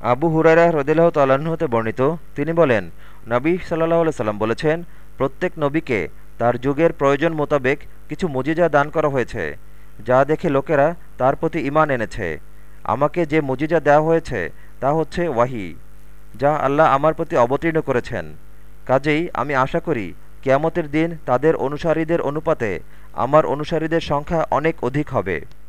আবু হুরারা রদিল্লাহ তাল্লাহ্ন হতে বর্ণিত, তিনি বলেন, নবী সাল্লাহ সাল্লাম বলেছেন, প্রত্যেক নবীকে তার যুগের প্রয়োজন মোতাবেক কিছু মুজিজা দান করা হয়েছে, যা দেখে লোকেরা তার প্রতি ইমান এনেছে। আমাকে যে মুজিজা দেওয়া হয়েছে, তা হচ্ছে ওয়াহি, যা আল্লাহ আমার প্রতি অবতীর্ণ করেছেন। কাজেই আমি আশা করি, কেয়ামতের দিন তাদের অনুসারীদের অনুপাতে আমার অনুসারীদের সংখ্যা অনেক অধিক হবে।